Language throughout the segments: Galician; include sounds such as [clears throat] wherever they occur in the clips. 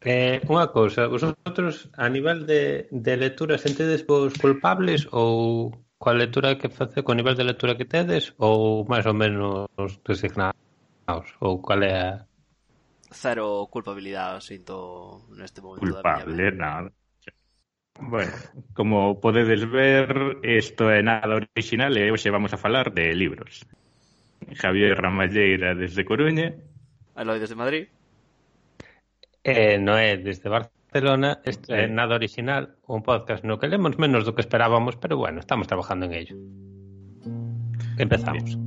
Eh, unha cousa, vosotros a nivel de, de lectura sentedes vos culpables ou coa lectura que face, co nivel de lectura que tedes ou máis ou menos resignados ou cal é a... Cero culpabilidade sinto neste momento Culpable, da miña vida. nada. Bueno, como podedes ver, isto é nada original e hoxe vamos a falar de libros. Javier Ramalleira desde Coruña. Aloy desde Madrid. Eh, Noé, desde Barcelona, este é Nada Original, un podcast no que lemos menos do que esperábamos, pero bueno, estamos trabajando en ello. Empezamos.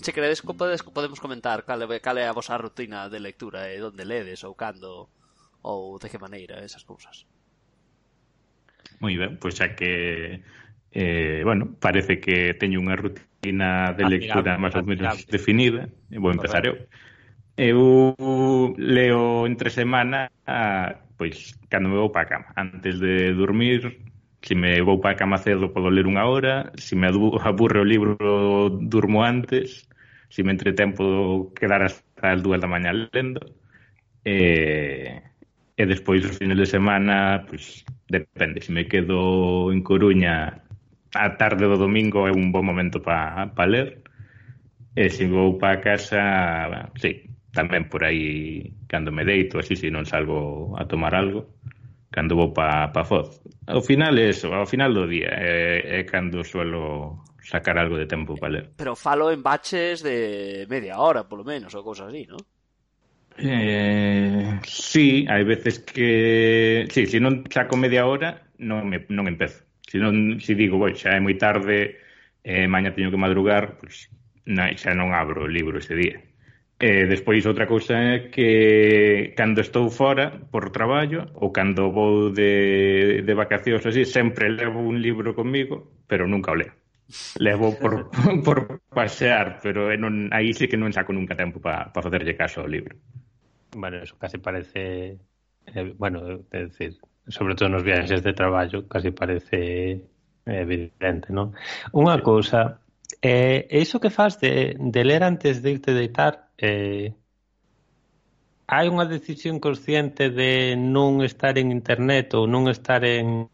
Se queredes podes, podemos comentar cal, cal é a vosa rutina de lectura e onde ledes ou cando ou de que maneira esas cousas. Moi ben, pois xa que eh, bueno, parece que teño unha rutina de lectura máis ou menos definida, e vou empezar eu. Eu leo entre semana, pois, cando me vou para a cama. Antes de dormir, se me vou para a cama cedo, podo ler unha hora, se me aburre o libro, durmo antes, se me entretén, podo quedar hasta as dúas da mañá lendo. Eh, e despois os fines de semana, pois, depende, se me quedo en Coruña a tarde do domingo é un bo momento para pa ler. E se vou para casa, bueno, sí, tamén por aí cando me deito, así se non salgo a tomar algo, cando vou para pa Foz. Ao final é eso, ao final do día é, é cando suelo sacar algo de tempo para ler. Pero falo en baches de media hora, polo menos, ou cousas así, non? Eh, sí, hai veces que... Sí, se non saco media hora, non, me, non empezo. Se, non, se digo, boi, xa é moi tarde, eh, maña teño que madrugar, pois, na, xa non abro o libro ese día. Eh, despois outra cousa é que cando estou fora por traballo ou cando vou de, de vacacións así, sempre levo un libro comigo, pero nunca o leo. Levo por, [laughs] por pasear, pero non, aí sí que non saco nunca tempo para pa facerlle caso ao libro. Bueno, eso casi parece... Eh, bueno, é decir, sobre todo nos viaxes de traballo, casi parece eh, evidente, non? Unha sí. cousa, eh, iso que faz de, de ler antes de irte deitar, eh, hai unha decisión consciente de non estar en internet ou non estar en,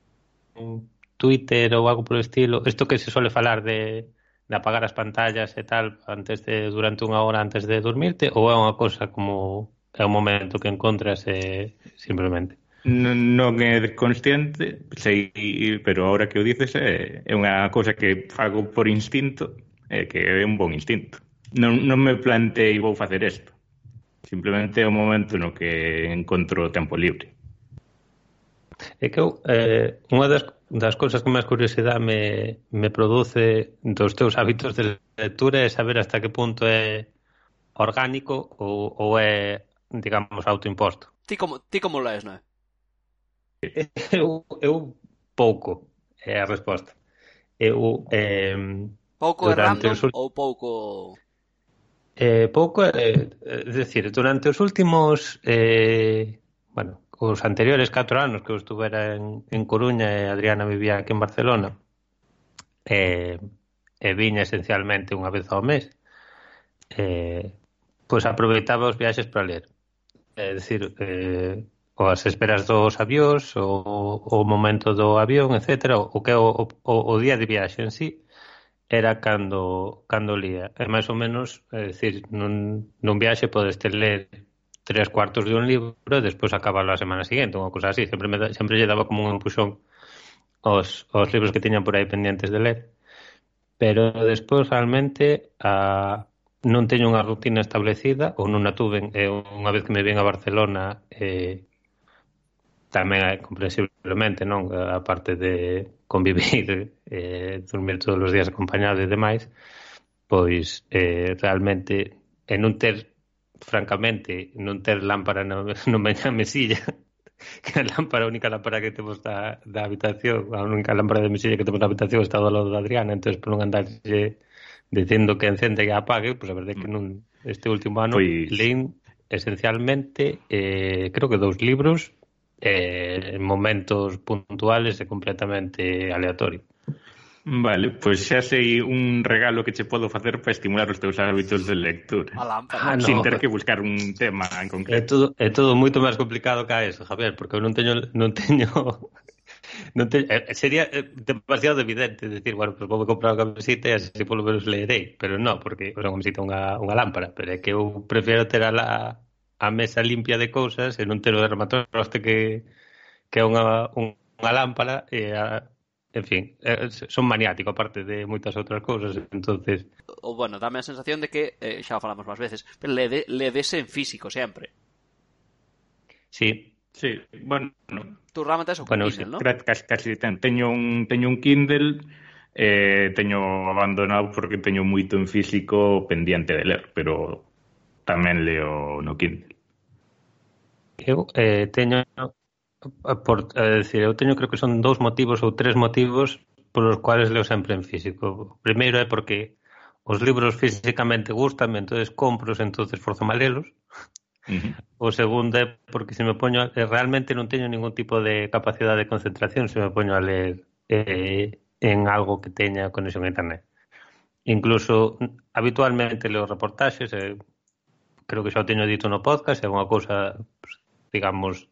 en Twitter ou algo por estilo, isto que se suele falar de, de apagar as pantallas e tal antes de durante unha hora antes de dormirte ou é unha cosa como é un momento que encontras e simplemente non é consciente, sei, pero ahora que o dices é, é unha cousa que fago por instinto, é que é un bon instinto. Non, non me plantei vou facer isto. Simplemente é o momento no que encontro tempo libre. É que eu, eh, unha das, das cousas que máis curiosidade me, me produce dos teus hábitos de lectura é saber hasta que punto é orgánico ou, ou é, digamos, autoimposto. Ti como, ti como lees, es, non é? [laughs] Eu, eu pouco é a resposta. Eu eh, pouco durante os, ou pouco eh, pouco, eh, é dicir, durante os últimos eh, bueno, os anteriores 4 anos que eu estuvera en, en Coruña e Adriana vivía aquí en Barcelona eh, e viña esencialmente unha vez ao mes eh, pois aproveitaba os viaxes para ler é dicir, eh, as esperas dos avións, o, o momento do avión, etc. O que o, o, o día de viaxe en sí era cando, cando lía. É máis ou menos, é dicir, nun, nun viaxe podes ter ler tres cuartos de un libro e despois acabarlo a semana seguinte, unha cousa así. Sempre, me, sempre lle daba como un empuxón os, os libros que tiñan por aí pendientes de ler. Pero despois realmente a, non teño unha rutina establecida ou non a tuven e unha vez que me ven a Barcelona eh, tamén é comprensiblemente, non? A parte de convivir, [laughs] eh, dormir todos os días acompañado e demais, pois eh, realmente en non ter francamente, non ter lámpara no, [laughs] no na mesilla, [laughs] que a lámpara, a única lámpara que temos da, da habitación, a única lámpara de mesilla que temos na habitación está do lado da Adriana, entón por non andarlle dicendo que encende e que apague, pois pues a verdade é que mm. non este último ano pois... leín esencialmente eh, creo que dous libros eh, en momentos puntuales e completamente aleatorio. Vale, pois pues xa sei un regalo que che podo facer para estimular os teus hábitos de lectura. Ah, no. Sin ter que buscar un tema en concreto. É todo, é todo moito máis complicado que eso, Javier, porque eu non teño non teño [laughs] non te, eh, sería eh, demasiado evidente decir, bueno, pues vou comprar unha camiseta e así polo menos leerei, pero non, porque é unha camiseta unha, unha lámpara, pero é que eu prefiero ter a, la, a mesa limpia de cousas e non ter o dermatoste que, que é unha, unha lámpara e a, en fin, son maniático aparte de moitas outras cousas, entonces o bueno, dame a sensación de que eh, xa falamos máis veces, pero le, de, le dese en físico sempre. Sí. Sí, bueno, tú realmente tes o bueno, Kindle, sí. ¿no? Casi, casi ten, teño un teño un Kindle eh, teño abandonado porque teño moito en físico pendiente de ler, pero tamén leo no Kindle. Eu eh, teño por eh, decir, eu teño creo que son dous motivos ou tres motivos polos cuales leo sempre en físico. O primeiro é porque os libros físicamente gustan, entonces compros, entonces forzo a lelos. Uh -huh. O segundo é porque se me poño eh, realmente non teño ningún tipo de capacidade de concentración se me poño a ler eh, en algo que teña conexión a internet. Incluso habitualmente leo reportaxes, eh, creo que xa o teño dito no podcast, é unha cousa, pues, digamos,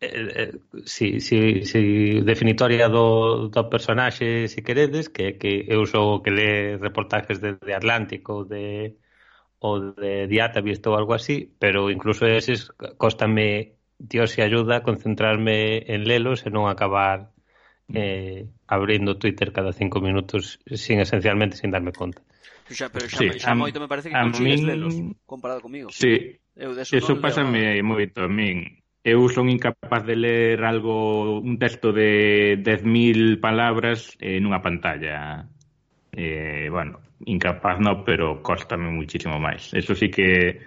eh, eh, si, si, si definitoria do, do personaxe, se queredes, que, que eu sou o que le reportajes de, de Atlántico, de ou de Diatavis ou algo así, pero incluso eses costame Dios se ayuda concentrarme en lelos e non acabar eh, abrindo Twitter cada cinco minutos sin esencialmente sin darme conta. Xa, pero xa, sí, xa moito me parece que consigues min... lelos comparado comigo. Sí, eu deso Eso pasame leo... moito a min. Eu son incapaz de ler algo, un texto de 10.000 palabras eh, nunha pantalla. Eh, bueno, incapaz no, pero costame muchísimo máis. Eso sí que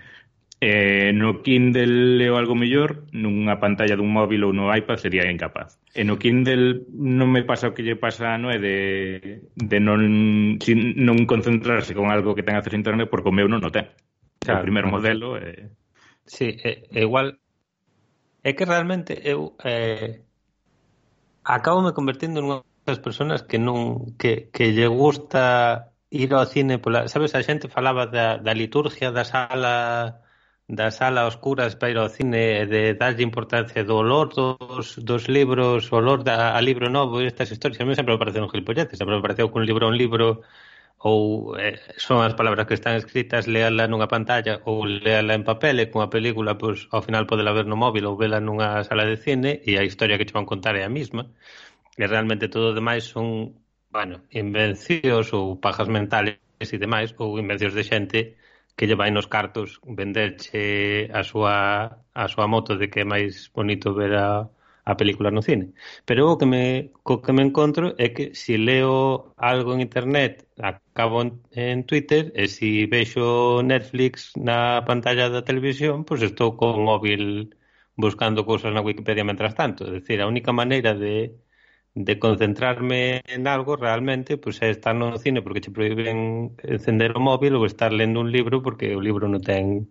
Eh, no Kindle leo algo mellor, nunha pantalla dun móvil ou no iPad sería incapaz. E no Kindle non me pasa o que lle pasa no é de, de non, sin, non concentrarse con algo que ten acceso a internet porque o meu non o ten. Claro. O primer modelo é... Eh... Sí, é, é igual. É que realmente eu eh, acabo me convertindo nunha das persoas que non que, que lle gusta ir ao cine pola, sabes, a xente falaba da, da liturgia da sala da sala oscuras para ir ao cine e de darlle importancia do olor dos, dos libros, o olor da, a libro novo e estas historias. A mí sempre me pareceron gilipolleces, sempre me pareceu que un libro é un libro ou eh, son as palabras que están escritas leala nunha pantalla ou leala en papel e cunha película pois, ao final podela ver no móvil ou vela nunha sala de cine e a historia que te van contar é a mesma e realmente todo o demais son bueno, invencios ou pajas mentales e demais ou invencios de xente que lle vai nos cartos venderche a súa, a súa moto de que é máis bonito ver a, a película no cine. Pero o que me, co que me encontro é que se si leo algo en internet, acabo en, en Twitter, e se si vexo Netflix na pantalla da televisión, pois pues estou co móvil buscando cousas na Wikipedia mentras tanto. É dicir, a única maneira de de concentrarme en algo realmente, pois é estar no cine porque che proíben encender o móvil ou estar lendo un libro porque o libro non ten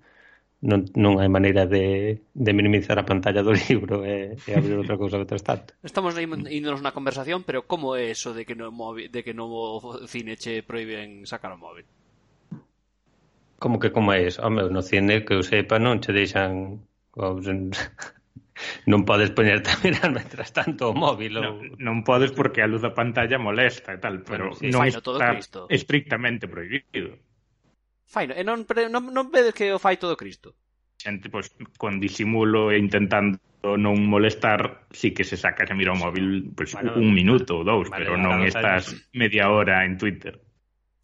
non, non hai maneira de, de minimizar a pantalla do libro eh, e, e abrir outra cousa detrás tanto. Estamos índonos na conversación, pero como é eso de que no móvil, de que no cine che proíben sacar o móvil? Como que como é eso? Home, no cine que eu sepa non che deixan non podes poñer tamén [laughs] mentras tanto o móvil ou... non, non podes porque a luz da pantalla molesta e tal, pero bueno, sí, non está todo Cristo. estrictamente prohibido Faino, e non, non, non vedes que o fai todo Cristo xente pois, con disimulo e intentando non molestar, sí que se saca se mira o móvil pois, bueno, un minuto ou dous, vale, pero non estás media hora en Twitter.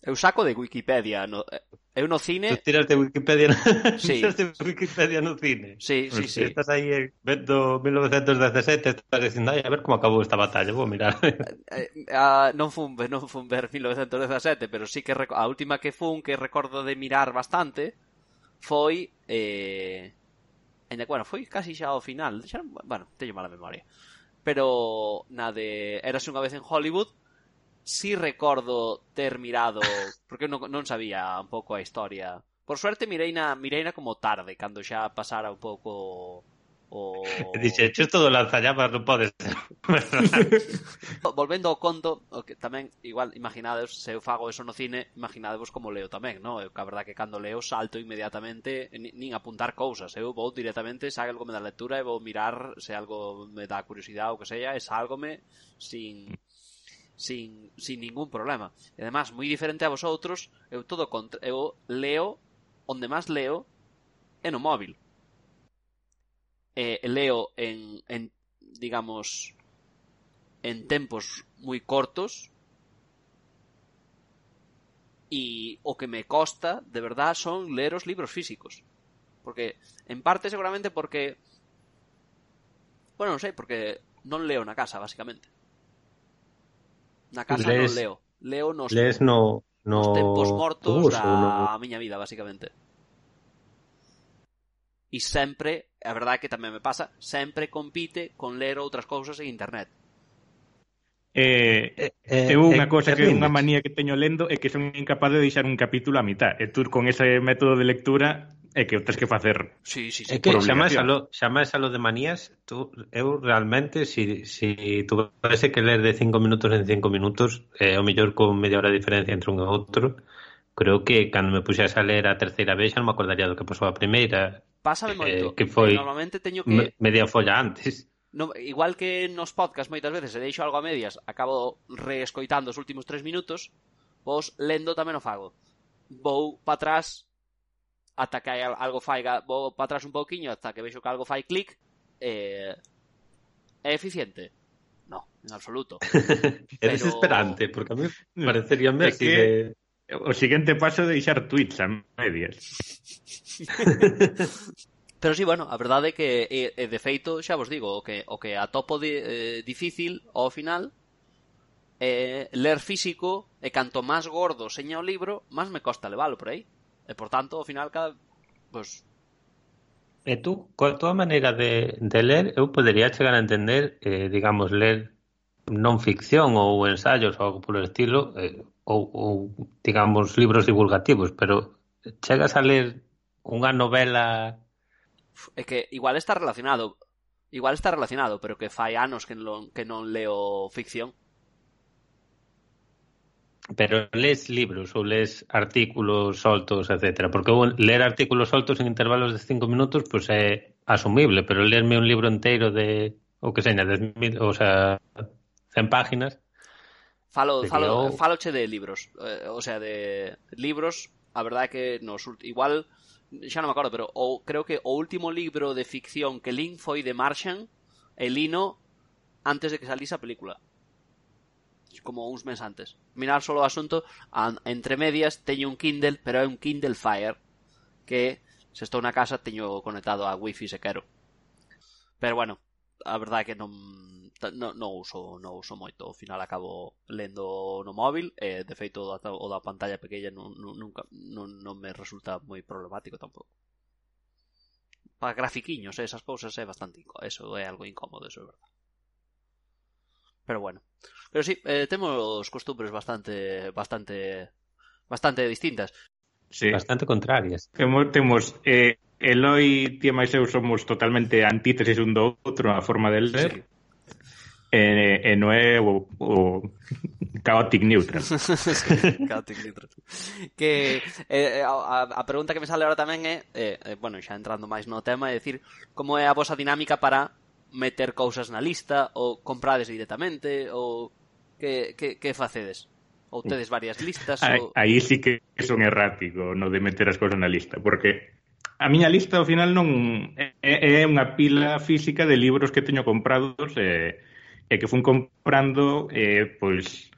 Eu saco de Wikipedia. No, eh, eu no cine... Tú tiraste Wikipedia, no... [laughs] sí. tiraste Wikipedia no cine. Sí, sí, pues sí. Estás aí eh, vendo 1917, estás dicindo, ai, a ver como acabou esta batalla, vou mirar. Ah, non fun, non fun ver 1917, pero sí que rec... a última que fun, que recordo de mirar bastante, foi... Eh... Ainda, bueno, foi casi xa ao final. Xa, bueno, teño mala memoria. Pero na de Érase unha vez en Hollywood, si sí recordo ter mirado, porque eu non, non sabía un pouco a historia. Por suerte mireina mireina como tarde, cando xa pasara un pouco o... [laughs] Dixe, che todo lanzallamas non pode ser. [laughs] Volvendo ao conto, o que tamén, igual, imaginades, se eu fago eso no cine, imaginadevos como leo tamén, no? Eu, que a verdad que cando leo salto inmediatamente, nin apuntar cousas, eu vou directamente, se algo me da lectura, e vou mirar se algo me dá curiosidade ou que sea, e salgome sin sin, sin ningún problema. E además, moi diferente a vosotros, eu todo contra, eu leo onde máis leo é no móvil. Eh, leo en, en digamos en tempos moi cortos e o que me costa de verdad son ler os libros físicos porque en parte seguramente porque bueno, non sei, porque non leo na casa, basicamente Na casa lees, non leo. Leo nos, lees no, no... nos tempos mortos da no... A miña vida, basicamente. E sempre, a verdade é que tamén me pasa, sempre compite con ler outras cousas en internet. Eh, eh, eh eu unha eh, cosa que é unha manía que teño lendo é que son incapaz de deixar un capítulo a mitad. E tú con ese método de lectura é que o tens que facer sí, sí, sí. é que chamas a, lo, chamas a lo de manías tú, eu realmente si, si tuvese que ler de 5 minutos en 5 minutos eh, o mellor con media hora de diferencia entre un e outro creo que cando me puxas a ler a terceira vez xa non me acordaría do que pasou a primeira pásame moito eh, que foi normalmente teño que media folla antes No, igual que nos podcast moitas veces se deixo algo a medias, acabo reescoitando os últimos tres minutos, vos lendo tamén o fago. Vou para atrás ata que algo faiga, vou para atrás un pouquiño ata que vexo que algo fai clic, eh, é eficiente. No, en absoluto. [laughs] é Pero... desesperante, porque a mí parecería me que... de... O siguiente paso é deixar tweets a medias. [laughs] Pero sí, bueno, a verdade é que e, e de feito, xa vos digo, o que o que atopo de, eh, difícil ao final é ler físico e canto máis gordo seña o libro, máis me costa levalo por aí. E por tanto, ao final cada pois E tú, coa tua maneira de, de ler, eu podería chegar a entender, eh, digamos, ler non ficción ou ensaios ou algo polo estilo, eh, ou, ou, digamos, libros divulgativos, pero chegas a ler unha novela... É que igual está relacionado, igual está relacionado, pero que fai anos que non, que non leo ficción pero lees libros ou lees artículos soltos, etcétera, porque ler artículos soltos en intervalos de cinco minutos pues é asumible, pero lerme un libro inteiro de o que seña, 10.000, o sea, 100 páginas. Falo, sería... falo, faloche de libros, eh, o sea, de libros, a verdade que nos igual xa non me acordo, pero o, creo que o último libro de ficción que lin foi de Martian e lino antes de que salise a película como uns mes antes. Mirar solo o asunto, entre medias teño un Kindle, pero é un Kindle Fire, que se estou na casa teño conectado a wifi se quero. Pero bueno, a verdade é que non non, non uso non uso moito, ao final acabo lendo no móvil, e de feito o da, o da pantalla pequena non, non, nunca non, non me resulta moi problemático tampouco. Para grafiquiños, esas cousas é bastante eso é algo incómodo, eso é verdade. Pero bueno. Pero sí, eh, temos costumbres bastante bastante bastante distintas. Sí. Bastante contrarias. Temos, temos eh, Eloi, ti e máis eu somos totalmente antítesis un do outro a forma de ler. Sí. Eh, eh, e, e non é o, o Chaotic Neutral. [laughs] chaotic Neutral. Que eh, eh a, a pregunta que me sale ahora tamén é, eh, bueno, xa entrando máis no tema, é decir, como é a vosa dinámica para meter cousas na lista ou comprades directamente ou que, que, que facedes? Ou tedes varias listas? Aí, ou... aí sí que son errático no de meter as cousas na lista, porque a miña lista ao final non é, é unha pila física de libros que teño comprados e, e que fun comprando eh, pois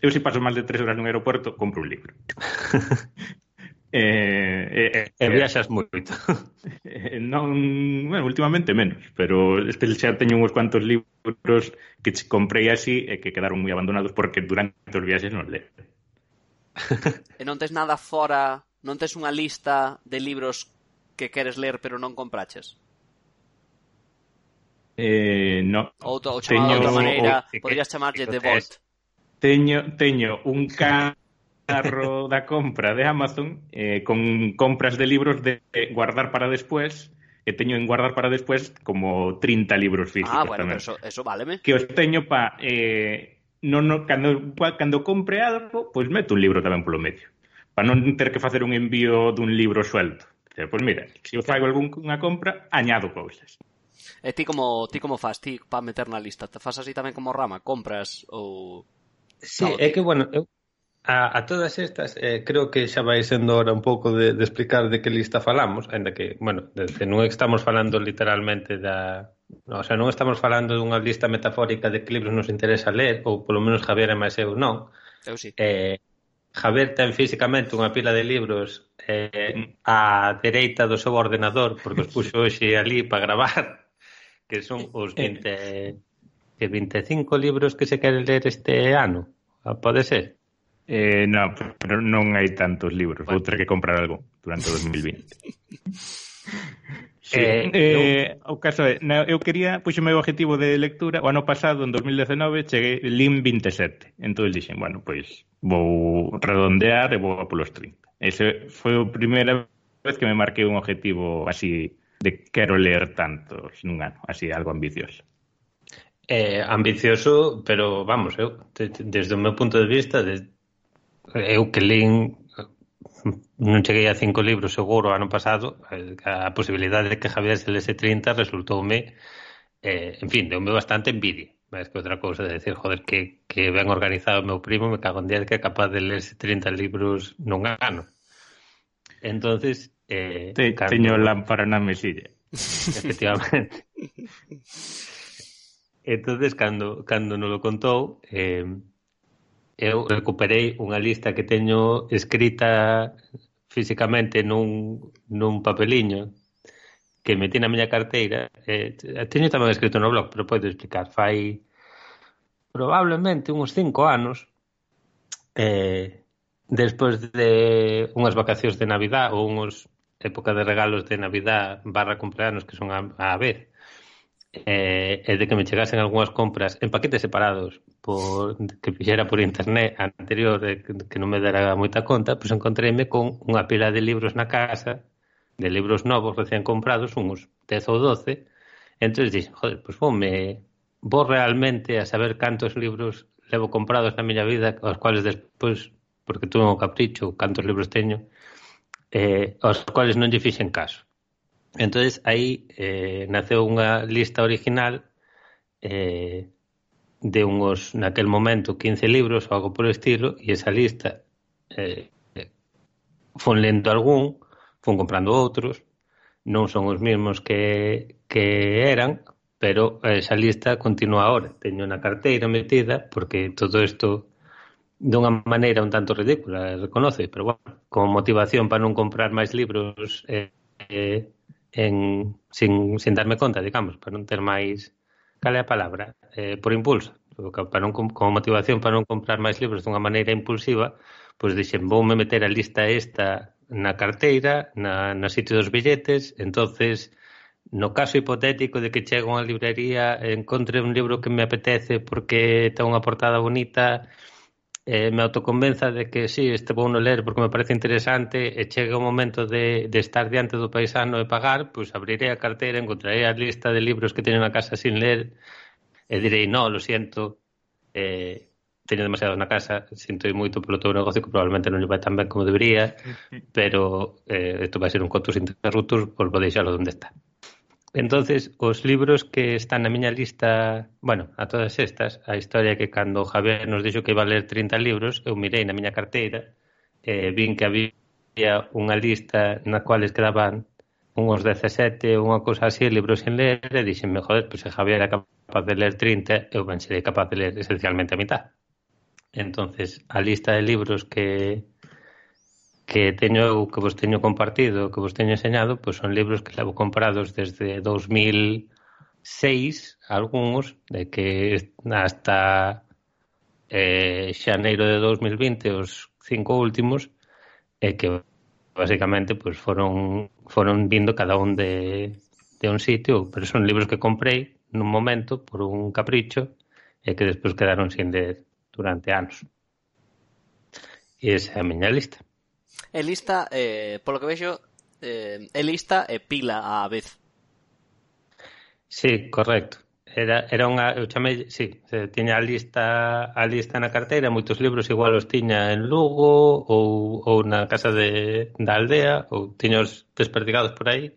eu se paso máis de tres horas nun aeroporto, compro un libro. [laughs] Eh, eh, e viaxas moito. Eh, eh non, bueno, últimamente menos, pero este xa teño uns cuantos libros que comprei así e que quedaron moi abandonados porque durante os viaxes non leo. e non tes nada fora, non tes unha lista de libros que queres ler pero non compraches? Eh, no. Ou, ou chamado teño, de outra maneira, o, podrías chamarlle The Vault. Teño, teño un can carro da compra de Amazon eh, con compras de libros de guardar para despois e teño en guardar para despois como 30 libros físicos Ah, bueno, tamén. Pero eso, eso váleme. Que os teño pa... Eh, non, no, cando, cando compre algo, pois pues meto un libro tamén polo medio. Para non ter que facer un envío dun libro suelto. Pois pues mira, se eu fago algunha compra, añado cousas. E ti como ti como fas ti para meter na lista? Te fas así tamén como rama, compras ou Sí, é que bueno, eu a, a todas estas eh, creo que xa vai sendo hora un pouco de, de explicar de que lista falamos, ainda que, bueno, de, de non estamos falando literalmente da... No, o sea, non estamos falando dunha lista metafórica de que libros nos interesa ler, ou polo menos Javier e máis eu non. Eu sí. Eh, Javier ten físicamente unha pila de libros eh, á dereita do seu ordenador, porque os puxo [laughs] hoxe ali para gravar, que son os 20, que 25 libros que se queren ler este ano. Ah, pode ser? Eh, no, pero non hai tantos libros. Vale. Vou ter que comprar algo durante o 2020. Sí, eh, eh, eh o caso é, na, eu quería, puxo meu objetivo de lectura, o ano pasado, en 2019, cheguei lim 27. Entón dixen, bueno, pois vou redondear e vou a polos 30. Ese foi a primeira vez que me marquei un objetivo así de quero ler tantos nun ano, así algo ambicioso. Eh, ambicioso, pero vamos, eu, te, desde o meu punto de vista, de, eu que lín non cheguei a cinco libros seguro ano pasado, a posibilidade de que Javier se lese 30 resultoume eh, en fin, deume bastante envidia máis que outra cousa de decir, joder, que, que ben organizado o meu primo, me cago en 10 que é capaz de ler 30 libros nun ano. Entonces, eh, Te, cando... teño lámpara na mesilla. Efectivamente. [laughs] entonces, cando, cando non lo contou, eh, eu recuperei unha lista que teño escrita físicamente nun, nun papeliño que metí na miña carteira. Eh, teño tamén escrito no blog, pero podo explicar. Fai probablemente uns cinco anos eh, despois de unhas vacacións de Navidad ou unhas época de regalos de Navidad barra cumpleanos que son a, a vez eh, e de que me chegasen algunhas compras en paquetes separados por, que fixera por internet anterior eh, que non me dera moita conta, pois pues encontreime con unha pila de libros na casa, de libros novos recén comprados, uns 10 ou 12, entón dixen, joder, pois pues, vou, me, vou realmente a saber cantos libros levo comprados na miña vida, aos cuales despois, porque tuve un capricho, cantos libros teño, eh, aos cuales non lle fixen caso. Entonces aí eh, naceu unha lista original eh, de unhos, naquel momento, 15 libros ou algo por estilo, e esa lista eh, fon lendo algún, fon comprando outros, non son os mesmos que, que eran, pero esa lista continua ahora. Teño na carteira metida, porque todo isto dunha maneira un tanto ridícula, reconoce, pero bueno, como motivación para non comprar máis libros eh, eh, en, sin, sin darme conta, digamos, para non ter máis... Cal é a palabra? Eh, por impulso. Para non, como motivación para non comprar máis libros dunha maneira impulsiva, pois dixen, voume meter a lista esta na carteira, na, na sitio dos billetes, entonces no caso hipotético de que chegue a unha librería encontre un libro que me apetece porque ten unha portada bonita eh, me autoconvenza de que sí, este vou no ler porque me parece interesante e chega o momento de, de estar diante do paisano e pagar, pois abriré a carteira, encontraré a lista de libros que teño na casa sin ler e direi, no, lo siento, eh, teño demasiados na casa, sinto moito polo teu negocio que probablemente non lle vai tan ben como debería, [laughs] pero eh, isto vai ser un contus interruptus, pois vou deixalo onde está. Entonces, os libros que están na miña lista, bueno, a todas estas, a historia que cando Javier nos dixo que iba a ler 30 libros, eu mirei na miña carteira, eh, vin que había unha lista na cual quedaban unhos 17, unha cousa así, libros sin ler, e dixenme, joder, pois pues, se Javier era capaz de ler 30, eu ben serei capaz de ler esencialmente a mitad. Entonces, a lista de libros que, que teño eu, que vos teño compartido, que vos teño enseñado, pois son libros que levo comprados desde 2006, algúns, de que hasta eh, xaneiro de 2020, os cinco últimos, e que basicamente pois, foron foron vindo cada un de, de un sitio, pero son libros que comprei nun momento por un capricho e que despois quedaron sin ler durante anos. E esa é a miña lista. É lista, eh, polo que vexo, eh, é lista e pila á vez. Sí, correcto. Era, era unha, eu chamei, sí, tiña a lista, a lista na carteira, moitos libros igual os tiña en Lugo ou, ou na casa de, da aldea, ou tiños desperdigados por aí.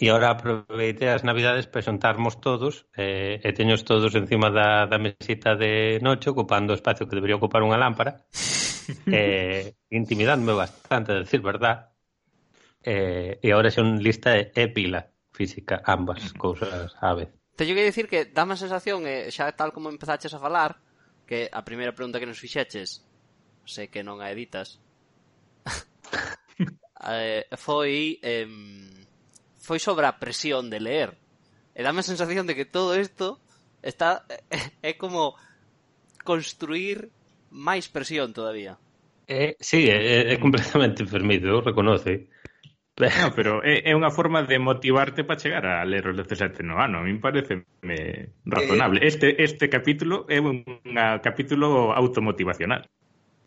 E agora aproveitei as navidades para xuntarmos todos, eh, e teños todos encima da, da mesita de noche ocupando o espacio que debería ocupar unha lámpara. [laughs] eh, intimidándome bastante, a decir verdad. Eh, e agora un lista de épila física, ambas cousas a vez. Teño que dicir que dá a sensación, eh, xa tal como empezaches a falar, que a primeira pregunta que nos fixeches, sei que non a editas, [laughs] eh, foi eh, foi sobre a presión de leer. E dame a sensación de que todo isto está é, é como construir máis presión todavía. Eh, sí, é, é completamente enfermido, reconoce. No, pero é, é unha forma de motivarte para chegar a ler os 17 no ano. A mí parece me razonable. Eh, este, este capítulo é un capítulo automotivacional.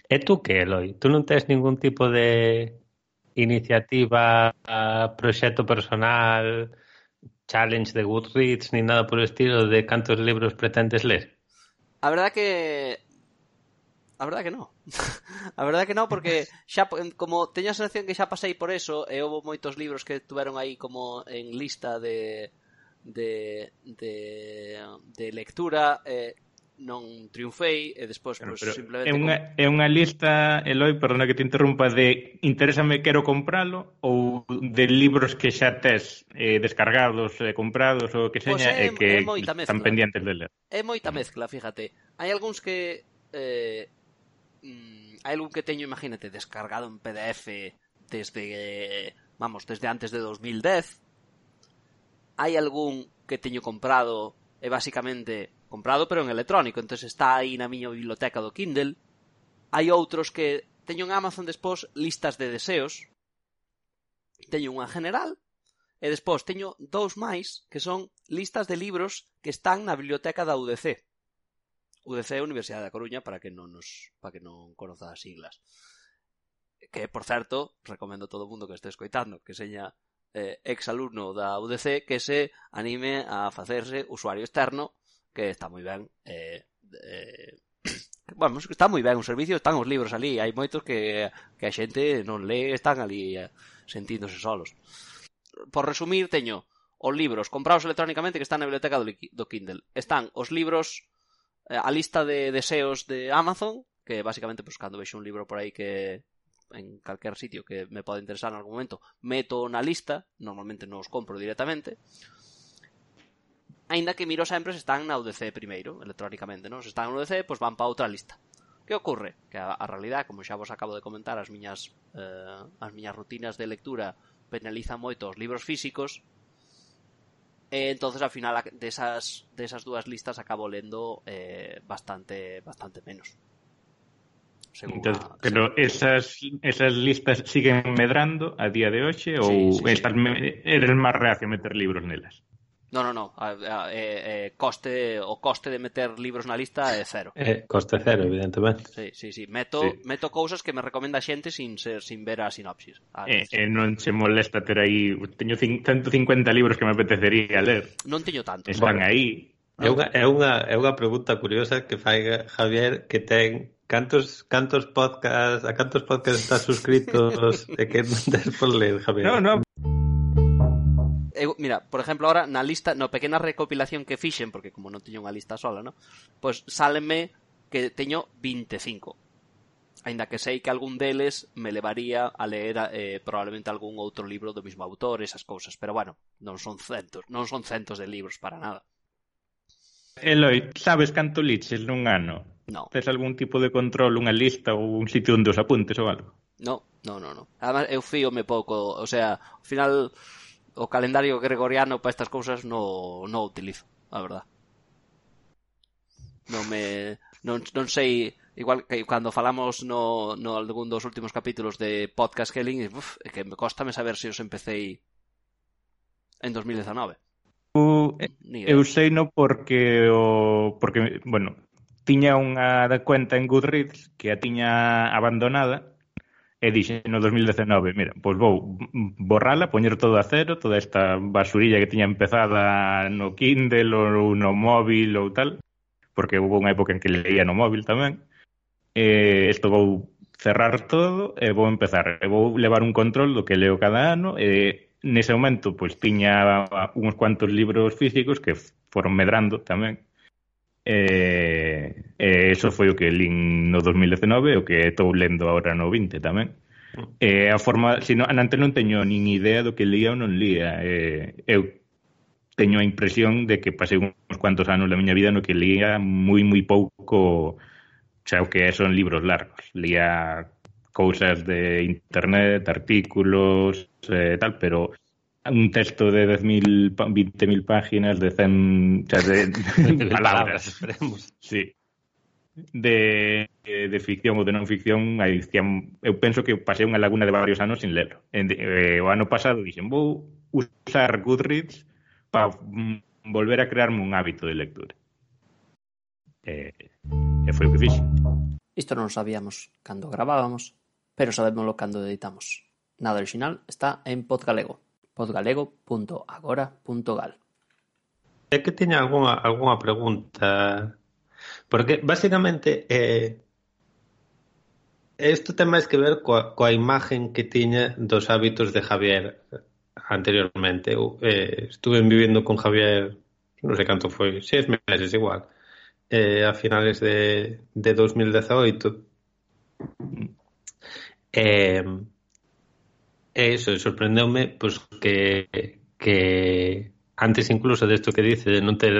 E tú que, Eloi? Tú non tens ningún tipo de iniciativa, proxecto personal, challenge de Goodreads, ni nada por estilo de cantos libros pretendes ler? A verdad que A verdade que non. [laughs] a verdade que non, porque xa, como teño a sensación que xa pasei por eso, eh, e houve moitos libros que tuveron aí como en lista de, de, de, de lectura, eh, non triunfei e despois pero, pues, pero simplemente é unha é unha lista Eloi, perdona que te interrumpa de interésame quero compralo ou de libros que xa tes eh, descargados, eh, comprados ou que pois seña pues é, e que é están pendientes de ler. É moita mezcla, fíjate. Hai algúns que eh mmm, hai algo que teño, imagínate, descargado en PDF desde, vamos, desde antes de 2010. Hai algún que teño comprado e basicamente comprado pero en electrónico, entonces está aí na miña biblioteca do Kindle. Hai outros que teño en Amazon despós listas de deseos. Teño unha general e despós teño dous máis que son listas de libros que están na biblioteca da UDC. UDC é a Universidade da Coruña para que non nos para que non conoza as siglas. Que, por certo, recomendo a todo o mundo que este escoitando que seña eh, exalumno da UDC que se anime a facerse usuario externo que está moi ben eh, eh, [clears throat] bueno, está moi ben o servicio, están os libros ali, hai moitos que, que a xente non lee, están ali eh, sentíndose solos. Por resumir, teño os libros comprados electrónicamente que están na biblioteca do, do Kindle. Están os libros Eh, a lista de deseos de Amazon, que basicamente pues cando vexo un libro por aí que en calquer sitio que me pode interesar en algún momento, meto na lista, normalmente non os compro directamente. Ainda que miro sempre se están na UDC primeiro, electrónicamente, non? Se están na UDC, pois van para outra lista. Que ocorre? Que a, a realidad, como xa vos acabo de comentar, as miñas eh, as miñas rutinas de lectura penaliza moito os libros físicos E entonces al final de esas, de esas dúas listas acabo lendo eh, bastante bastante menos. Entonces, a, pero según... esas esas listas siguen medrando a día de hoxe ou sí, sí, estás sí. eres máis reacio a meter libros nelas? No, no, no. A, a, eh, eh, coste, o coste de meter libros na lista é cero. Eh, coste cero, evidentemente. Sí, sí, sí. Meto, sí. meto cousas que me recomenda xente sin ser sin ver a sinopsis. A eh, eh, non che molesta ter aí... Teño 150 libros que me apetecería ler. Non teño tanto. Están bueno. aí. É unha, é, unha, é unha pregunta curiosa que fai Javier que ten Cantos cantos podcast, a cantos podcast estás suscritos e que [laughs] mandas por ler, Javier? No, no eu, mira, por exemplo, ahora na lista, no pequena recopilación que fixen, porque como non teño unha lista sola, ¿no? Pois pues, que teño 25. Ainda que sei que algún deles me levaría a ler eh, probablemente algún outro libro do mesmo autor, esas cousas, pero bueno, non son centos, non son centos de libros para nada. Eloi, sabes canto liches nun ano? No. Tes algún tipo de control, unha lista ou un sitio onde os apuntes ou algo? No, no, no, no. Además, eu fío me pouco, o sea, ao final o calendario gregoriano para estas cousas non no utilizo, a verdad. Non me non, non sei igual que cando falamos no, no algún dos últimos capítulos de Podcast Helling, uf, que me costame saber se os empecé en 2019. Eu, eu sei no porque o porque bueno, tiña unha cuenta en Goodreads que a tiña abandonada e dixen no 2019, mira, pois vou borrala, poñer todo a cero, toda esta basurilla que tiña empezada no Kindle ou no móvil ou tal, porque houve unha época en que leía no móvil tamén. Eh, isto vou cerrar todo e vou empezar. E vou levar un control do que leo cada ano e nese momento pois tiña uns cuantos libros físicos que foron medrando tamén E, e eso foi o que lin no 2019 o que estou lendo agora no 20 tamén. E a forma, sino antes non teño nin idea do que lía ou non lía. E, eu teño a impresión de que pasei uns cuantos anos da miña vida no que lía moi moi pouco, xa o que son libros largos. Lía cousas de internet, artículos, eh, tal, pero un texto de 10.000, 20.000 páginas, de 100 o sea, de, [laughs] de palabras. sí. De, de, ficción ou de non ficción aí cien, eu penso que pasei unha laguna de varios anos sin ler. En, eh, o ano pasado dixen vou usar Goodreads para mm, volver a crearme un hábito de lectura. E, eh, e foi o que fixe Isto non sabíamos cando gravábamos pero sabémoslo cando editamos. Nada original está en Podgalego posgalego.agora.gal. É que teña algunha, algunha pregunta porque basicamente eh, isto ten máis que ver coa, coa imagen que tiña dos hábitos de Javier anteriormente. Eu eh, estuve vivendo con Javier, non sei canto foi, seis meses igual, eh, a finales de, de 2018. Eh, Eso, sorprendeume pois, pues, que, que antes incluso desto que dice de non ter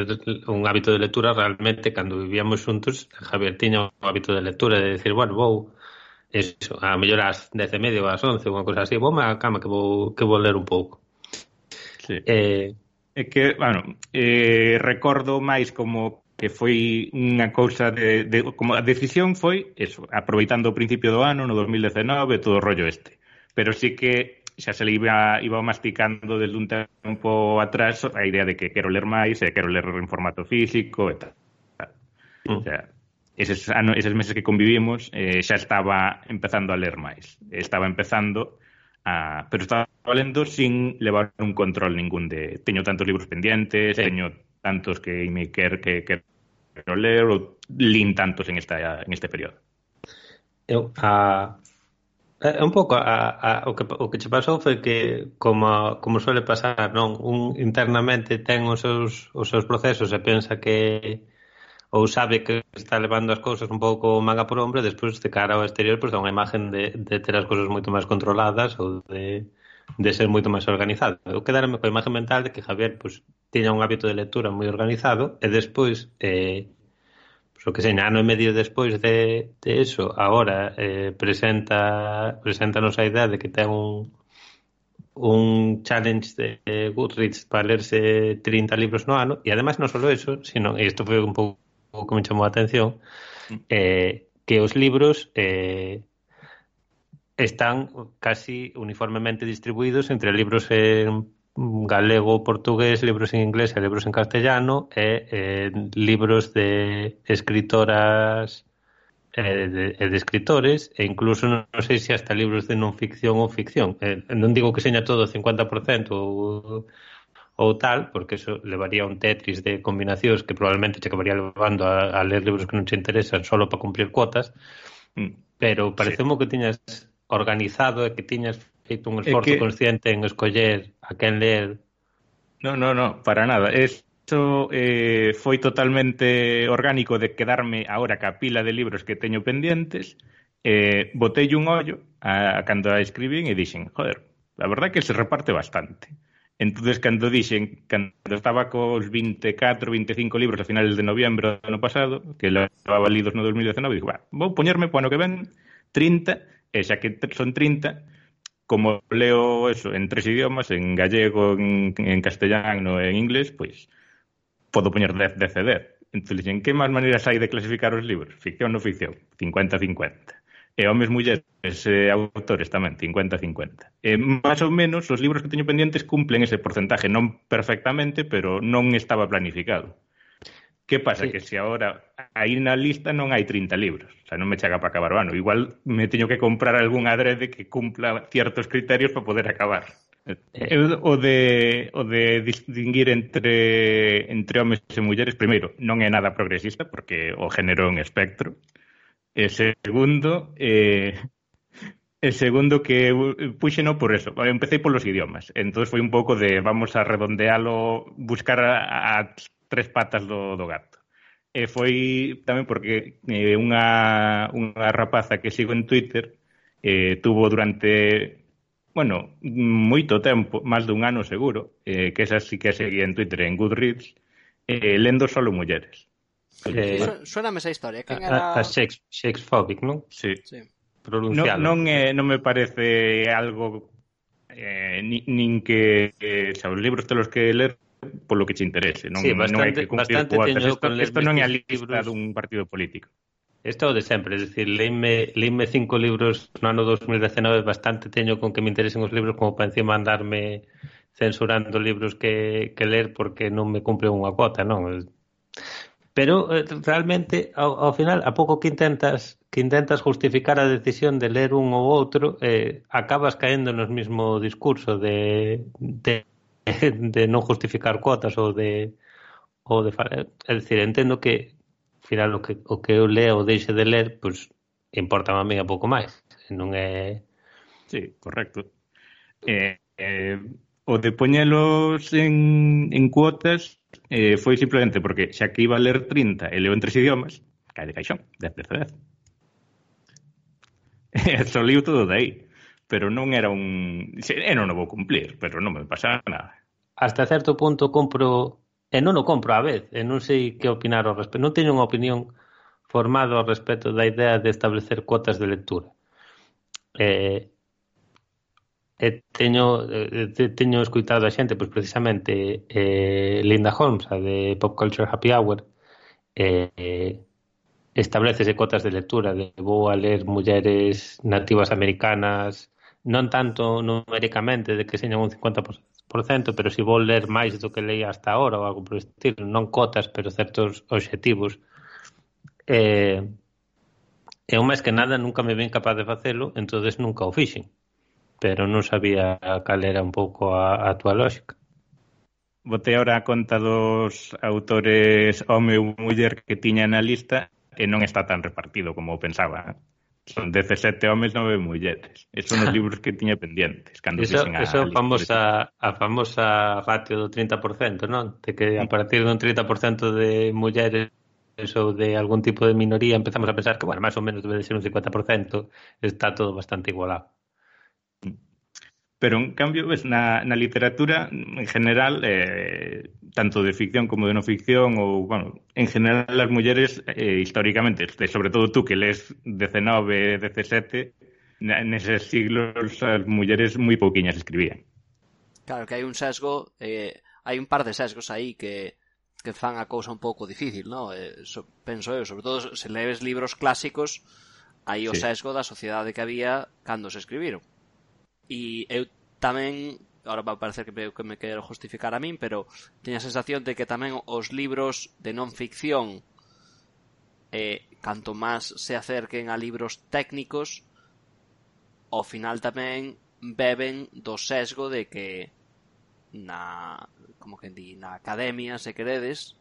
un hábito de lectura, realmente cando vivíamos xuntos, Javier tiña un hábito de lectura de decir, bueno, vou eso, a mellor ás dez e media ou ás once, unha cosa así, vou a cama que vou, que vou ler un pouco. Sí. Eh, é que, bueno, eh, recordo máis como que foi unha cousa de, de como a decisión foi eso, aproveitando o principio do ano no 2019 todo o rollo este pero sí que xa se le iba, iba masticando desde un tempo atrás a idea de que quero ler máis e quero ler en formato físico e tal. Mm. O sea, eses, ano, eses meses que convivimos eh, xa estaba empezando a ler máis. Estaba empezando a... Pero estaba lendo sin levar un control ningún de... Teño tantos libros pendientes, sí. teño tantos que me quer que, que quero ler ou lin tantos en, esta, en este período. Eu, a, uh É un pouco a, a, o, que, o que che pasou foi que, como, como suele pasar, non un internamente ten os seus, os seus procesos e pensa que ou sabe que está levando as cousas un pouco manga por hombre, despois de cara ao exterior pois, dá unha imagen de, de ter as cousas moito máis controladas ou de, de ser moito máis organizado. Eu quedarme coa imagen mental de que Javier pois, tiña un hábito de lectura moi organizado e despois eh, o que sei, ano e medio despois de, de eso, agora eh, presenta preséntanos a idea de que ten un un challenge de Goodreads para lerse 30 libros no ano e ademais non só eso, sino e isto foi un pouco que me chamou a atención mm. eh, que os libros eh, están casi uniformemente distribuídos entre libros en galego portugués, libros en inglés e libros en castellano e eh, libros de escritoras e eh, de, de escritores e incluso non, non sei se hasta libros de non ficción ou ficción. Eh, non digo que seña todo 50% ou, ou tal, porque eso levaría un tetris de combinacións que probablemente te acabaría levando a, a ler libros que non te interesan solo para cumplir cuotas, mm. pero parecemos sí. que tiñas organizado e que tiñas feito un esforzo que... consciente en escoller a quen ler. No, no, no, para nada. Esto eh, foi totalmente orgánico de quedarme agora ca pila de libros que teño pendientes. Eh, botei un ollo a, a cando a escribín e dixen, joder, a verdad que se reparte bastante. Entonces cando dixen, cando estaba cos 24, 25 libros a finales de noviembro do ano pasado, que levaba lidos no 2019, dixo, va, vou poñerme po ano que ven 30, e xa que son 30, como leo eso en tres idiomas, en gallego, en, en castellano e en inglés, pois pues, podo poñer 10 de CD. Entón, en que máis maneiras hai de clasificar os libros? Ficción ou no ficción? 50-50. E homes, mulleres e autores tamén, 50-50. E máis ou menos, os libros que teño pendientes cumplen ese porcentaje, non perfectamente, pero non estaba planificado. Que pasa? Sí. Que se agora aí na lista non hai 30 libros, o sea, non me chega para acabar o ano. Igual me teño que comprar algún adrede que cumpla ciertos criterios para poder acabar. Eh. eh o de o de distinguir entre entre homes e mulleres, primeiro, non é nada progresista porque o género é un espectro. E segundo, eh, E segundo que puxeno por eso, empecé polos idiomas. Entón foi un pouco de vamos a redondealo, buscar a, a tres patas do, do gato. E foi tamén porque eh, unha, unha rapaza que sigo en Twitter eh, tuvo durante bueno, moito tempo, máis dun ano seguro, eh, que esa sí que seguía en Twitter en Goodreads, eh, lendo solo mulleres. Eh, eh Suéname esa historia. Quen era... A, a sex, sexphobic, non? Sí. sí. Pronunciado. Non, non, eh, non me parece algo eh, nin, nin que eh, xa, os libros telos que ler polo que che interese. Non, sí, bastante, non hai que cumplir cuotas. Isto, isto non é a lista libros... dun partido político. Isto de sempre, é dicir, leime, leime cinco libros no ano 2019, bastante teño con que me interesen os libros como para encima andarme censurando libros que, que ler porque non me cumpre unha cuota, non? Pero eh, realmente ao, ao final, a pouco que intentas que intentas justificar a decisión de ler un ou outro, eh, acabas caendo no mesmo discurso de, de [laughs] de non justificar cuotas ou de ou de é dicir, entendo que final o que o que eu leo ou deixe de ler, pois importa a mí a pouco máis, non é Sí, correcto. Eh, eh o de poñelos en en cuotas eh, foi simplemente porque xa que iba a ler 30 e leo en tres idiomas, cae de caixón, 10 de 10. Só liu todo de aí pero non era un... E non o vou cumplir, pero non me pasa nada. Hasta certo punto compro... E non o compro a vez, e non sei que opinar ao respecto. Non teño unha opinión formada ao respecto da idea de establecer cuotas de lectura. Eh, e teño eh, teño escoitado a xente pois precisamente eh, Linda Holmes a de Pop Culture Happy Hour eh, establecese cotas de lectura de vou a ler mulleres nativas americanas non tanto numericamente de que señan un 50%, pero si vou ler máis do que leía hasta agora ou algo por estilo, non cotas, pero certos obxectivos. Eh, eu máis que nada nunca me ven capaz de facelo, entonces nunca o fixen. Pero non sabía cal era un pouco a, a tua lógica. Botei ahora a conta dos autores home ou muller que tiña na lista e non está tan repartido como pensaba. Son 17 homes, 9 mulleres. Esos son os [laughs] libros que tiña pendientes. Cando eso, a, eso a famosa, a famosa ratio do 30%, non? De que a partir dun 30% de mulleres ou de algún tipo de minoría empezamos a pensar que, bueno, máis ou menos debe de ser un 50%, está todo bastante igualado. Pero, en cambio, ves, na, na literatura, en general, eh, tanto de ficción como de no ficción, o, bueno, en general las mulleres, eh, históricamente, sobre todo tú que lees XIX, XVII, en esos siglos as mulleres moi pouquiñas escribían. Claro, que hai un sesgo, eh, hai un par de sesgos aí que que fan a cousa un pouco difícil, no? Eh, so, penso eu, sobre todo se leves libros clásicos, hai o sí. sesgo da sociedade que había cando se escribiron. E eu tamén ahora va a parecer que me, que me quero justificar a min, pero teño a sensación de que tamén os libros de non ficción eh, canto máis se acerquen a libros técnicos, ao final tamén beben do sesgo de que na como que di, na academia, se queredes,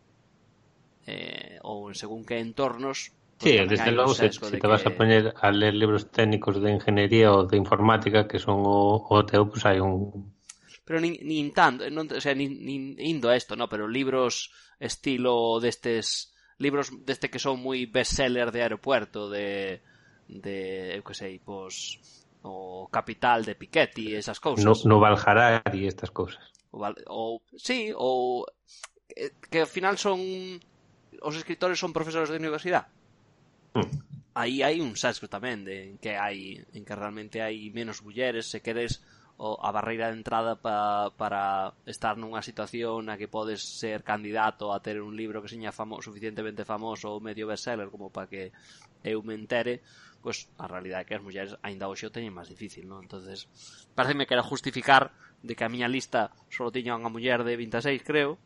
eh, ou en según que entornos, Sí, desde logo, se, se te que... vas a poñer a ler libros técnicos de ingeniería ou de informática, que son o, o teu, pois pues hai un pero nin, nin tanto, non, o sea, nin, nin indo a isto, no, pero libros estilo destes libros deste que son moi bestseller de aeropuerto de de eu que sei, pois o Capital de Piketty e esas cousas. No, no Valharari estas cousas. O, o sí, ou que, eh, que ao final son os escritores son profesores de universidade. Mm aí hai un sesgo tamén de en que hai en que realmente hai menos mulleres se queres o a barreira de entrada pa, para estar nunha situación na que podes ser candidato a ter un libro que seña famo, suficientemente famoso ou medio bestseller como para que eu me entere pois a realidade é que as mulleres aínda hoxe o teñen máis difícil, non? Entonces, pareceme que era justificar de que a miña lista só tiña unha muller de 26, creo.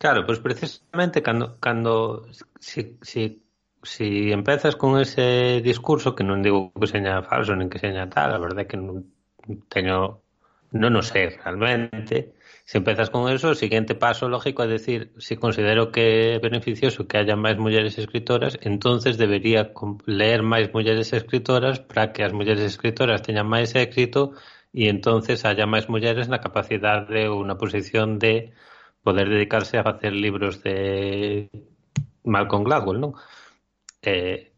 Claro, pois pues precisamente cando cando si, si si empezas con ese discurso que non digo que seña falso nin que seña tal, a verdade é que non Tengo, no no sé realmente. Si empiezas con eso, el siguiente paso lógico es decir, si considero que es beneficioso que haya más mujeres escritoras, entonces debería leer más mujeres escritoras para que las mujeres escritoras tengan más éxito y entonces haya más mujeres en la capacidad de una posición de poder dedicarse a hacer libros de Malcolm Gladwell, ¿no? Eh,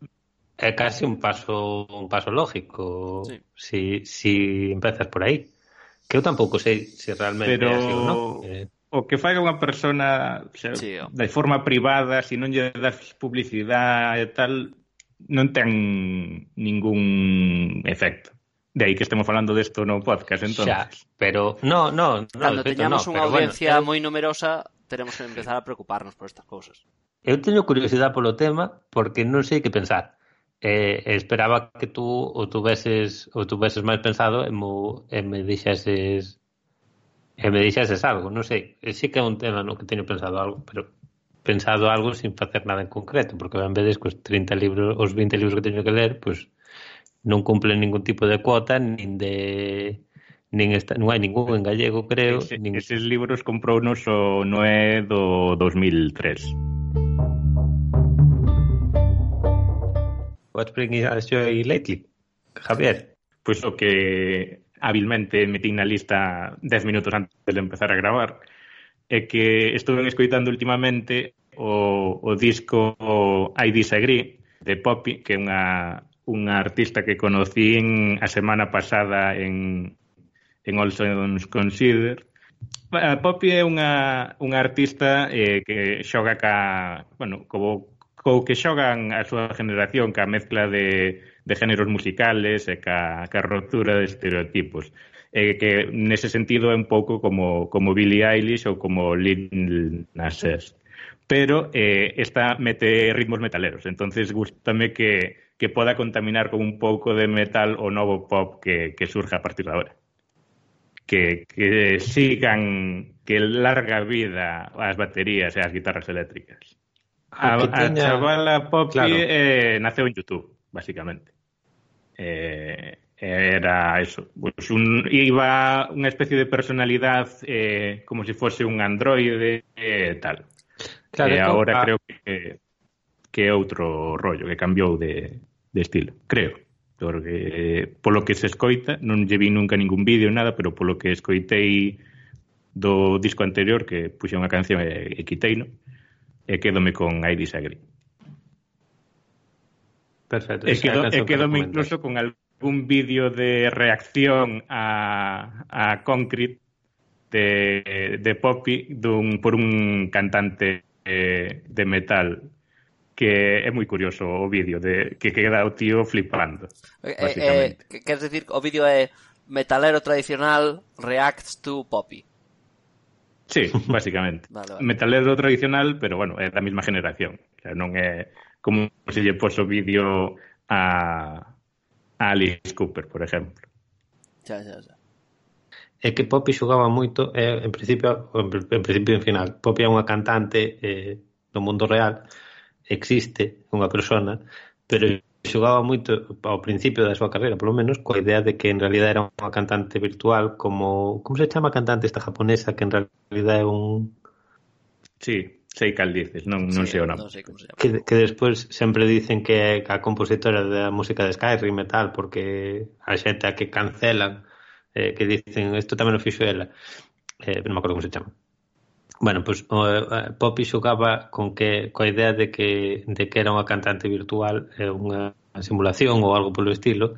é casi un paso un paso lógico sí. si, si empezas por aí que eu tampouco sei se realmente Pero... é así ou non eh... o que fai unha persona o sea, sí, de forma privada se si non lle das publicidade e tal non ten ningún efecto De aí que estemos falando desto no podcast, entonces. Xa, pero no, no, no, cando efecto, teñamos no, unha audiencia eh. bueno, moi numerosa, teremos que empezar a preocuparnos por estas cousas. Eu teño curiosidade polo tema porque non sei que pensar eh, esperaba que tú o tuveses o tuveses máis pensado e, mo, e me dixeses e me dixeses algo, non sei, sí que é un tema no que teño pensado algo, pero pensado algo sin facer nada en concreto, porque ben vedes que cos 30 libros, os 20 libros que teño que ler, pois pues, non cumplen ningún tipo de cuota, nin de nin esta, non hai ningún en gallego, creo. Ese, nin... Eses libros comprou nos o Noé do 2003. What's bringing us joy lately? Javier. Pois pues o que hábilmente metí na lista 10 minutos antes de empezar a gravar é que estuve escoitando últimamente o, o disco I Disagree de Poppy, que é unha, unha artista que conocín a semana pasada en, en Also Consider. Poppy é unha, unha artista eh, que xoga ca, bueno, co, co que xogan a súa generación ca mezcla de, de géneros musicales e ca, ca rotura de estereotipos. E que nese sentido é un pouco como, como Billie Eilish ou como Lil Nas X. Pero eh, esta mete ritmos metaleros. Entonces gustame que, que poda contaminar con un pouco de metal o novo pop que, que surge a partir de agora. Que, que sigan que larga vida as baterías e as guitarras eléctricas. A, a chavala Poppy claro. eh, naceu en YouTube, basicamente. Eh, era eso. Pues un, iba unha especie de personalidade eh, como se si fose un androide e eh, tal. Claro, e eh, agora ah. creo que que é outro rollo, que cambiou de, de estilo, creo. Porque polo que se escoita, non lle vi nunca ningún vídeo, nada, pero polo que escoitei do disco anterior que puxe unha canción eh, e, e quitei, non? e quédome con Iris Agri. Perfecto. E, quedo, e quédome incluso con algún vídeo de reacción a, a Concrete de, de Poppy dun, por un cantante eh, de metal que é moi curioso o vídeo de que queda o tío flipando. Eh, eh, eh queres decir, o vídeo é metalero tradicional reacts to Poppy. Sí, básicamente. [laughs] vale, vale. Metalero tradicional, pero bueno, é da mesma generación. O sea, non é como se lle poso vídeo a, a Alice Cooper, por exemplo. Xa, xa, xa. É que Poppy xogaba moito, eh, en principio, en, en principio en final. Poppy é unha cantante eh, do mundo real, existe unha persona, pero xogaba moito ao principio da súa carreira, polo menos, coa idea de que en realidad era unha cantante virtual como como se chama a cantante esta japonesa que en realidad é un Sí, sei cal dices, non non sí, sei o nome. Non sei como se chama. Que que despois sempre dicen que é a compositora da música de Skyrim e tal, porque a xente a que cancelan eh, que dicen isto tamén o fixo ela. Eh, non me acordo como se chama. Bueno, pois pues, eh, Poppy xogaba con que coa idea de que de que era unha cantante virtual é unha simulación ou algo polo estilo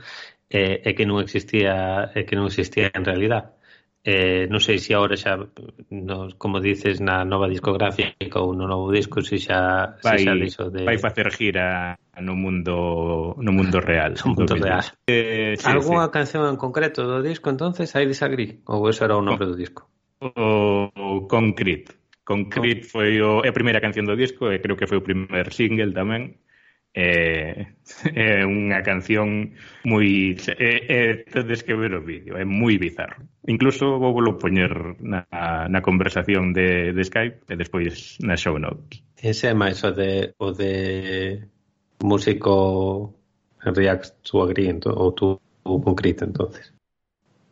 e, e que non existía e que non existía en realidad. Eh, non sei se agora xa nos, como dices na nova discográfica ou no novo disco se xa vai, se xa dixo de vai facer gira no mundo no mundo real. [laughs] No mundo real. Eh, sí, Algúnha sí. canción en concreto do disco entonces hai desagrí ou eso era o nome do disco? o Concrete. Concrete foi o, é a primeira canción do disco e creo que foi o primer single tamén. É, [laughs] é unha canción moi... É, é, tedes que ver o vídeo, é moi bizarro. Incluso vou volo poñer na, na conversación de, de Skype e despois na show notes. Ese é máis o de, o de músico React to Agree, ento, ou tú concrete, entonces.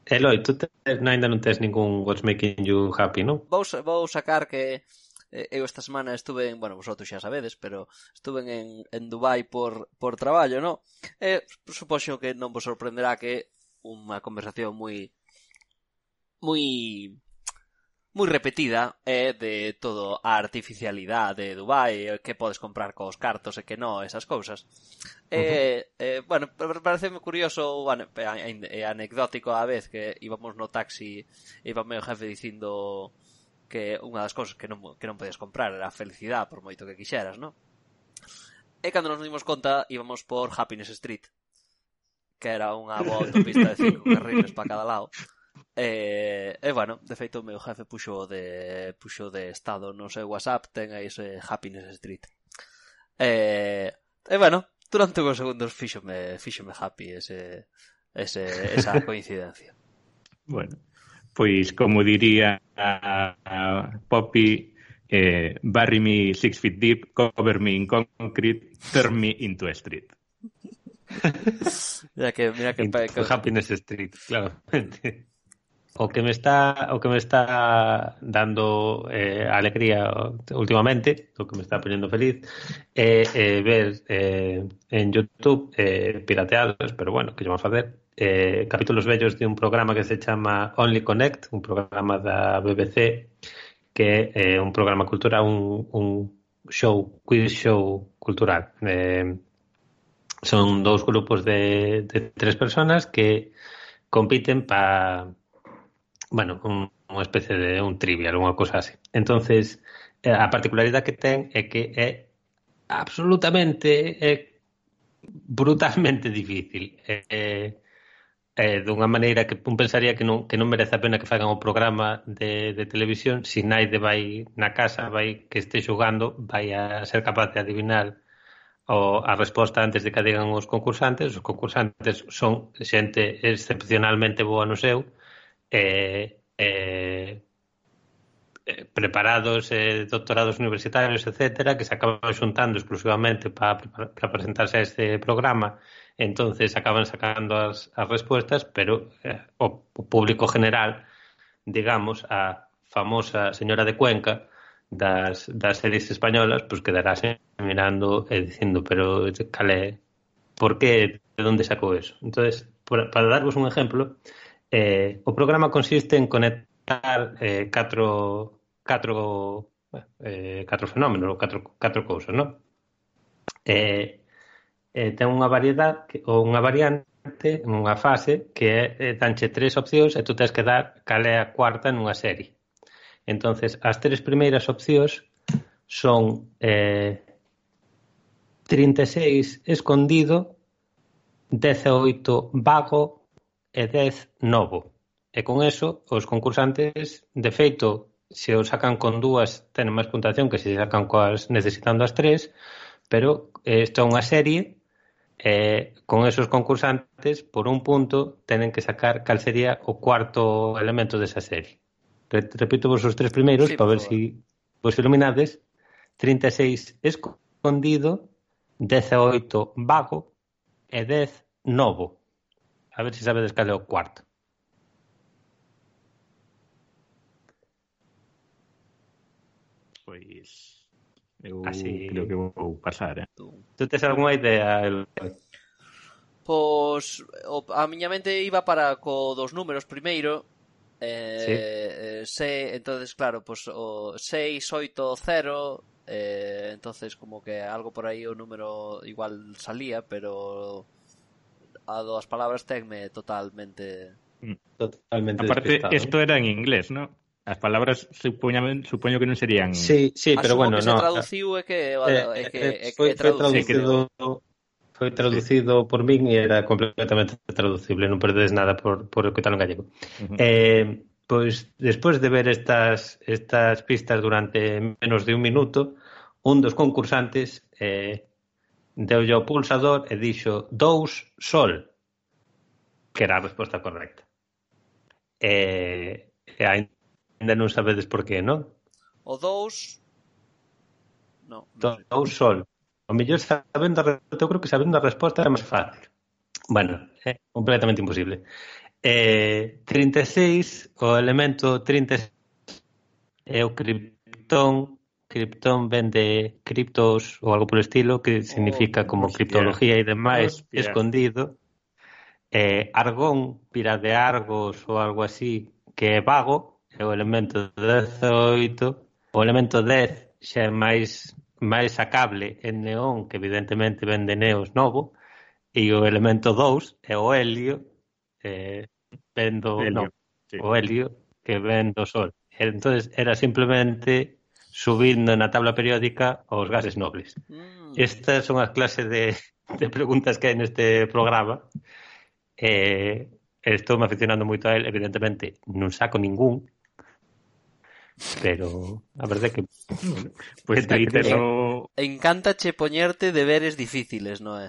Eh, Eloi, tú te, ainda non tes ningún What's Making You Happy, non? Vou, vou sacar que eh, eu esta semana estuve en, bueno, vosotros xa sabedes, pero estuve en, en Dubai por, por traballo, non? E supoxo que non vos sorprenderá que unha conversación moi moi moi repetida é de todo a artificialidade de Dubai, eh, que podes comprar cos cartos e que non, esas cousas. Uh -huh. eh, eh, bueno, pareceme curioso e anecdótico a vez que íbamos no taxi e iba meu jefe dicindo que unha das cousas que non, que non podías comprar era a felicidade por moito que quixeras, non? E cando nos dimos conta íbamos por Happiness Street que era unha boa autopista de cinco carriles para cada lado E, e bueno, de feito o meu jefe puxo de, puxo de estado no seu WhatsApp ten aí ese Happiness Street. E, e bueno, durante uns segundos fíxome, fíxome happy ese, ese, esa [laughs] coincidencia. bueno, pois como diría a, a Poppy, eh, bury me six feet deep, cover me in concrete, turn me into a street. [laughs] mira que, mira que, que... Happiness Street, claramente. O que me está o que me está dando eh, alegría últimamente, o que me está poniendo feliz, é eh, eh, ver eh, en YouTube eh, pirateados, pero bueno, que vamos a facer? Eh, capítulos bellos de un programa que se chama Only Connect, un programa da BBC que é eh, un programa cultural, un, un show, quiz show cultural. Eh, son dous grupos de, de tres personas que compiten para bueno, un, unha especie de un trivial, unha cosa así. Entonces, eh, a particularidade que ten é que é absolutamente é brutalmente difícil. É, é, eh, eh, eh dunha maneira que un pensaría que non, que non merece a pena que fagan o programa de, de televisión se si naide vai na casa vai que este xogando vai a ser capaz de adivinar o, a resposta antes de que digan os concursantes os concursantes son xente excepcionalmente boa no seu Eh, eh, eh, preparados eh, doctorados universitarios, etcétera, que se acaban xuntando exclusivamente para, para presentarse a este programa, entonces acaban sacando as, as respuestas, pero eh, o, o público general, digamos, a famosa señora de Cuenca das, das series españolas, pues quedarase mirando e dicindo, pero cale, por que, de onde sacou eso? Entonces, por, para darvos un exemplo, Eh, o programa consiste en conectar eh, catro, catro, eh, catro fenómenos, catro, catro cousas, non? Eh, eh, ten unha variedade ou unha variante nunha fase que é, eh, danche tres opcións e tú tens que dar cal é a cuarta nunha serie. Entonces, as tres primeiras opcións son eh, 36 escondido, 18 vago, e 10 novo, e con eso os concursantes, de feito, se o sacan con dúas ten máis puntuación que se sacan coas necesitando as tres, pero esta é unha serie eh, con esos concursantes por un punto tenen que sacar cal sería o cuarto elemento desa serie. Repito vos os tres primeiros sí, para ver se si vos iluminades. 36 escondido, 18 vago e 10 novo. A ver se sabedes cal é o cuarto. Pois eu Así... creo que vou pasar, eh. Tú tes algunha idea, el... Pois a miña mente iba para co dos números primeiro, Eh, sí. Eh, se, entonces claro, pues o 680 eh entonces como que algo por aí o número igual salía, pero a dos palabras tenme totalmente mm. totalmente Aparte, despistado. esto ¿eh? era en inglés, ¿no? As palabras supoño, supoño que non serían Sí, sí, ah, pero bueno, que no. Se traduciu é que eh, eh, é que é que, foi, foi traducido foi traducido por min e era completamente traducible, non perdedes nada por por escutarlo en gallego. Uh -huh. Eh, pois despois de ver estas estas pistas durante menos de un minuto, un dos concursantes eh Deulle ao pulsador e dixo dous sol, que era a resposta correcta. E, e ainda non sabedes por que, non? O dous... No, non dous sol. O mellor sabendo, a, eu creo que sabendo a resposta é máis fácil. Bueno, é completamente imposible. Eh, 36, o elemento 36 é o criptón Krypton vende criptos ou algo por estilo, que oh, significa oh, como hostia. criptología e demais hostia. escondido. Eh, argón, pira de Argos ou algo así, que é vago, é o elemento 18, o elemento 10 xa é máis máis sacable en neón, que evidentemente vende neos novo, e o elemento 2 é o helio, eh, vendo, helio, no, sí. o helio que ven do sol. Entonces era simplemente subindo na tabla periódica os gases nobles. Mm. Estas son as clases de, [laughs] de preguntas que hai neste programa. Eh, estou me aficionando moito a él, evidentemente non saco ningún, pero a verdade é que pois pues, Twitter no... Encántache poñerte deberes difíciles, non é?